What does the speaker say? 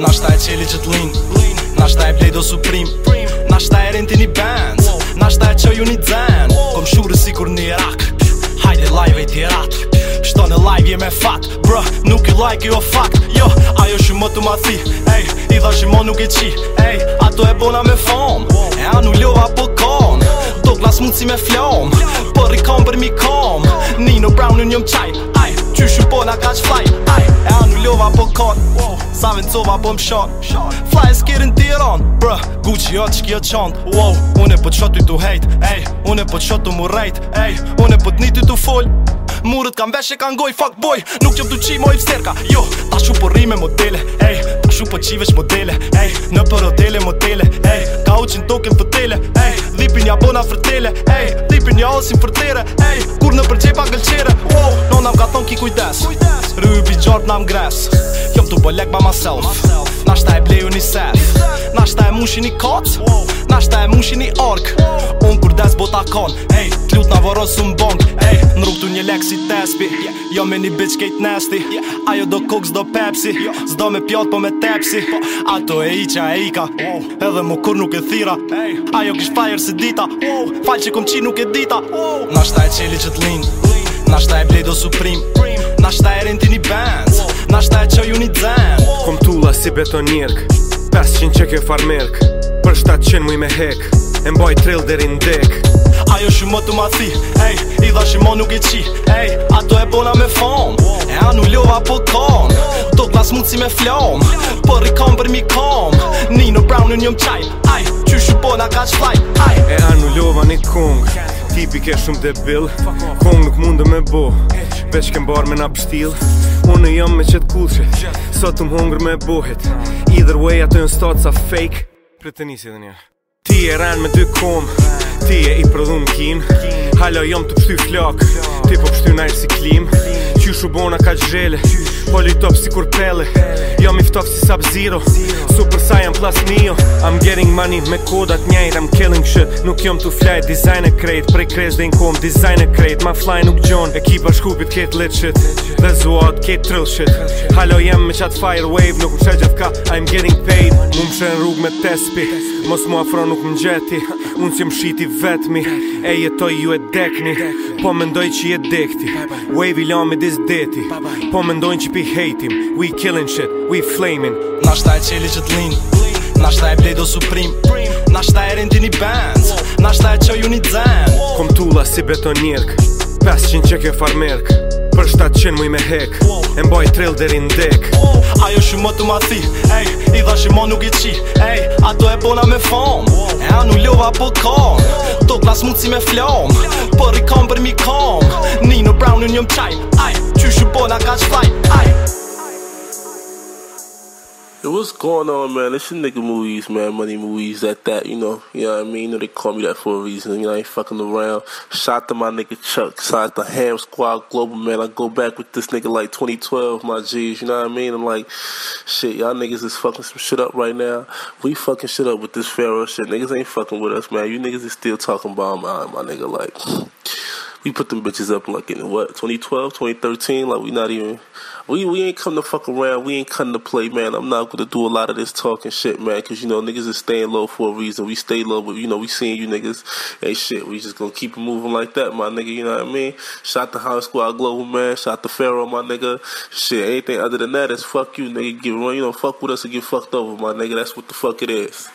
Na shta e qeli që t'lin Na shta e blej suprim Na shta e rinti një band Na shta e qoju një dzen Kom shurë si kur një rak Hajde live e tjera Shto në live je me fat Bro, nuk i like jo fat Jo, ajo shumë më të ma thi Ej, i dha shumë nuk e qi Ej, ato e bona me fam E anu lova po kon Do glas mund si me flom Por i kom për mi kom Nino Brown në njëm qaj Ej, qyshu bona ka që fly e anu ljoha po kon Ej, e anu lova po kon savin cova po shon Fly is kid in Tiran Bruh, Gucci o të shkja qant Wow, une po të shotu të hejt Ej, une po të shotu mu rejt Ej, une po të niti të fol Murët kam veshe kan goj, fuck boy Nuk qëm të qi mo i Jo, ta shu po rime modele Ej, ta shu po qivesh modele Ej, në për hotele modele Ej, ka uqin token fëtele Ej, dhipin ja bona fërtele Ej, njallësim fërtere Ej, kur në përgjepa gëlqere oh, Nona më ka thonë ki kujdes Rybi gjartë nam gres Jom të bëllek ba myself. Nashta e bleju një sef Nashta e mushi një kac Nashta e mushi një ark Unë kur des bota kon hey, T'lut nga vorën su mbong hey, Në rrugtu një lek si tespi Jo me një bitch kejt nesti Ajo do koks do pepsi Zdo me pjot po me tepsi Ato e qa e ka Edhe më kur nuk e thira Ajo kish fire si dita Fal që kom qi nuk e dita Nashta e qeli që t'lin Nashta e blej do suprim Nashta e rinti një bands Na shta e ju një dhen Kom tulla si beton njërk 500 që kjo farmerk Për 700 muj me hek E mboj trill dherin dek Ajo shumë më të ma thi Ej, i dha nuk i qi Ej, ato e bona me fom E anullova po kom Do glas mund si me flom Për i kam për mi kom Nino Brown në njëm qaj Aj, që shumë bona ka që flaj Aj, e anullova një kong Tipi ke shumë debil Kong nuk mundë me bo Beshke mbar me na pështil Unë jam me qëtë kulqe Sot të më hungrë me bohet Either way ato jën statë sa fake Pre të njësi dhe një Ti e ranë me dy kom Ti e i prëdhun kin Halo jam të pështy flak Ti po pështy nërë si Klim Që shubona ka që Poli top si kur pele Jo mi ftof si sub zero Super Saiyan plus mio I'm getting money me kodat njajt I'm killing shit Nuk jom tu fly Design e krejt Prej krejt dhe nkom Design e krejt Ma fly nuk gjon Ekipa shkupit ket lit shit Dhe zuat ket trill shit Halo jem me qat fire wave Nuk u qe gjith ka I'm getting paid Mu m'shen rrug me tespi Mos mu afro nuk m'gjeti gjeti si më shiti vetmi E jetoj ju e dekni Po mendoj që jet dekti Wave i lami is deti Po më ndojnë që pi hejtim We killin shit, we flamin Nashta e qeli që t'lin Nashta e bledo suprim Nashta e rendini një band Nashta e qoju një dzen Kom tulla si betonirk 500 që ke farmerk Për 700 muj me hek E mboj trill dheri ndek Ajo shumë më të mati Ej, i dha shumë nuk i qi Ej, ato e bona me fam E anu ljova po kam Do klas mund si me flam Për i kam për mi kam Nino Brown në njëm qaj Aj, qyshu bona ka qflaj Aj, Yo, what's going on, man? It's your nigga Movies, man. Money Movies, that, that, you know. You know what I mean? You know they call me that for a reason. You know, I ain't fucking around. Shout to my nigga Chuck. Shout to Ham Squad Global, man. I go back with this nigga like 2012, my G's. You know what I mean? I'm like, shit, y'all niggas is fucking some shit up right now. We fucking shit up with this Pharaoh shit. Niggas ain't fucking with us, man. You niggas is still talking about my, my nigga, like we put them bitches up like in what 2012, 2013. Like we not even we we ain't come to fuck around. We ain't come to play, man. I'm not gonna do a lot of this talking shit, man. Cause you know niggas is staying low for a reason. We stay low, but you know we seeing you niggas. Hey shit, we just gonna keep moving like that, my nigga. You know what I mean? Shot the High Squad Global, man. Shot the Pharaoh, my nigga. Shit, anything other than that is fuck you, nigga. Get run, you know, fuck with us and get fucked over, my nigga. That's what the fuck it is.